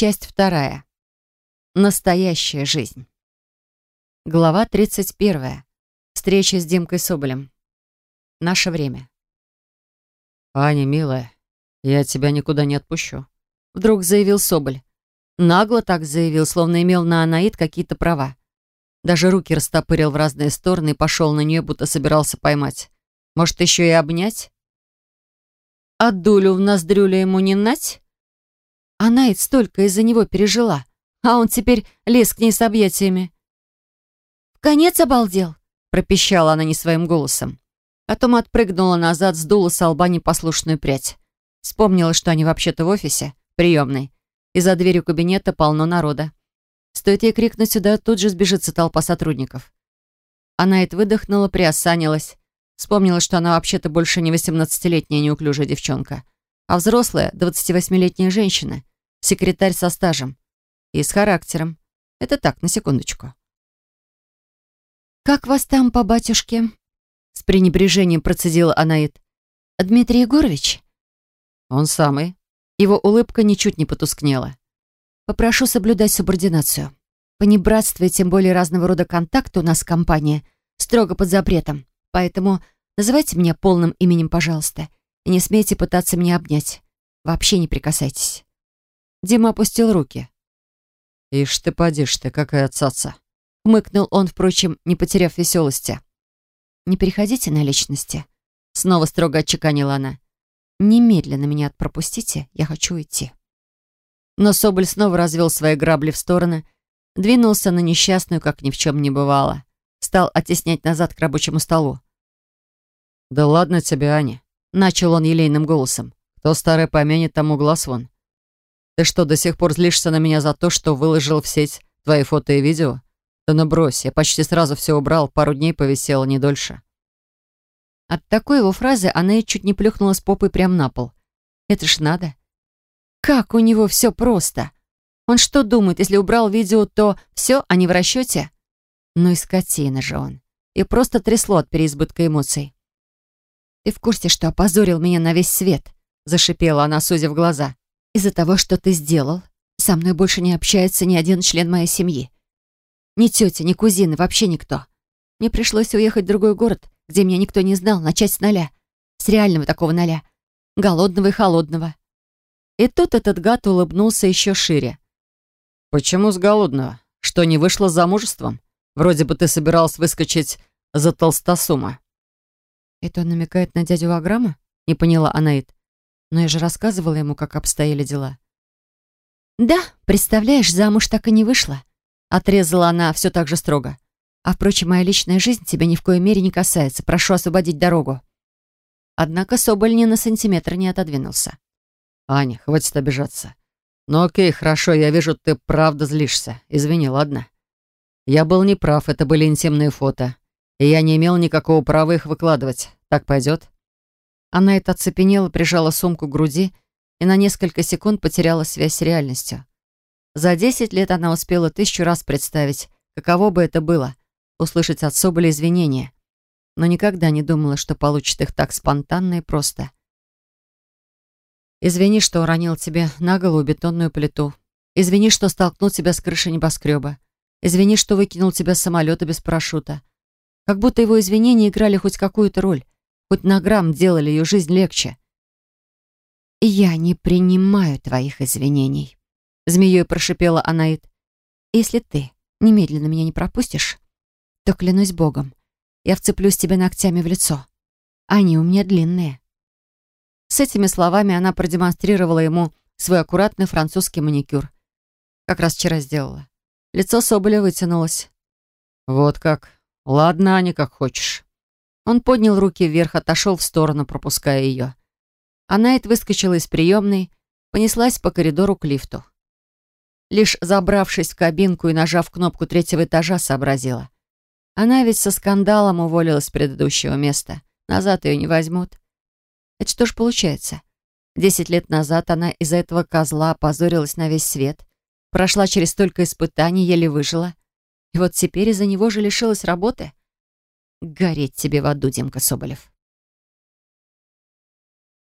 Часть вторая. Настоящая жизнь. Глава 31. Встреча с Димкой Соболем. Наше время. «Аня, милая, я тебя никуда не отпущу», — вдруг заявил Соболь. Нагло так заявил, словно имел на Анаид какие-то права. Даже руки растопырил в разные стороны и пошел на нее, будто собирался поймать. Может, еще и обнять? А дулю в ноздрюля ему не нать? Анаид столько из-за него пережила, а он теперь лез к ней с объятиями. «В конец обалдел», — пропищала она не своим голосом. Потом отпрыгнула назад, сдула с лба непослушную прядь. Вспомнила, что они вообще-то в офисе, приемной, и за дверью кабинета полно народа. Стоит ей крикнуть сюда, тут же сбежится толпа сотрудников. Она это выдохнула, приосанилась. Вспомнила, что она вообще-то больше не 18-летняя неуклюжая девчонка, а взрослая, 28-летняя женщина, секретарь со стажем и с характером. Это так, на секундочку. «Как вас там по батюшке?» С пренебрежением процедила Анаит. «Дмитрий Егорович?» «Он самый». Его улыбка ничуть не потускнела. «Попрошу соблюдать субординацию. Понебратство и тем более разного рода контакты у нас в компании строго под запретом, поэтому называйте меня полным именем, пожалуйста, и не смейте пытаться меня обнять. Вообще не прикасайтесь». Дима опустил руки. «Ишь ты, подишь ты, какая отцаца!» Хмыкнул он, впрочем, не потеряв веселости. «Не переходите на личности», — снова строго отчеканила она. «Немедленно меня пропустите, я хочу уйти». Но Соболь снова развел свои грабли в стороны, двинулся на несчастную, как ни в чем не бывало. Стал оттеснять назад к рабочему столу. «Да ладно тебе, Аня», — начал он елейным голосом. «Кто старый помянет, тому глаз вон. Ты что, до сих пор злишься на меня за то, что выложил в сеть твои фото и видео? Да ну брось, я почти сразу все убрал, пару дней повисела, не дольше». От такой его фразы она и чуть не плюхнулась попой прямо на пол. Это ж надо. Как у него все просто. Он что думает, если убрал видео, то все, а не в расчете? Ну и скотина же он. И просто трясло от переизбытка эмоций. «Ты в курсе, что опозорил меня на весь свет?» Зашипела она, сузив глаза. «Из-за того, что ты сделал, со мной больше не общается ни один член моей семьи. Ни тетя, ни кузины, вообще никто. Мне пришлось уехать в другой город, где меня никто не знал, начать с нуля. С реального такого ноля. Голодного и холодного. И тут этот гад улыбнулся еще шире. «Почему с голодного? Что, не вышло с замужеством? Вроде бы ты собиралась выскочить за толстосума». «Это он намекает на дядю Ваграма?» — не поняла Анаит. «Но я же рассказывала ему, как обстояли дела». «Да, представляешь, замуж так и не вышла», — отрезала она все так же строго. А, впрочем, моя личная жизнь тебя ни в коей мере не касается. Прошу освободить дорогу». Однако Соболь ни на сантиметр не отодвинулся. «Аня, хватит обижаться. Ну окей, хорошо, я вижу, ты правда злишься. Извини, ладно? Я был неправ, это были интимные фото. И я не имел никакого права их выкладывать. Так пойдет?» Она это оцепенела, прижала сумку к груди и на несколько секунд потеряла связь с реальностью. За десять лет она успела тысячу раз представить, каково бы это было услышать от Соболя извинения, но никогда не думала, что получит их так спонтанно и просто. «Извини, что уронил тебе на голову бетонную плиту. Извини, что столкнул тебя с крыши небоскреба. Извини, что выкинул тебя с самолета без парашюта. Как будто его извинения играли хоть какую-то роль, хоть на грамм делали ее жизнь легче. «Я не принимаю твоих извинений», — змеей прошипела Анаит. «Если ты немедленно меня не пропустишь, то клянусь богом, я вцеплюсь тебе ногтями в лицо. Они у меня длинные». С этими словами она продемонстрировала ему свой аккуратный французский маникюр. Как раз вчера сделала. Лицо Соболя вытянулось. «Вот как. Ладно, Аня, как хочешь». Он поднял руки вверх, отошел в сторону, пропуская ее. А Найт выскочила из приемной, понеслась по коридору к лифту. Лишь забравшись в кабинку и нажав кнопку третьего этажа, сообразила. Она ведь со скандалом уволилась с предыдущего места. Назад ее не возьмут. Это что ж получается? Десять лет назад она из-за этого козла опозорилась на весь свет. Прошла через столько испытаний, еле выжила. И вот теперь из-за него же лишилась работы. Гореть тебе в аду, Димка Соболев.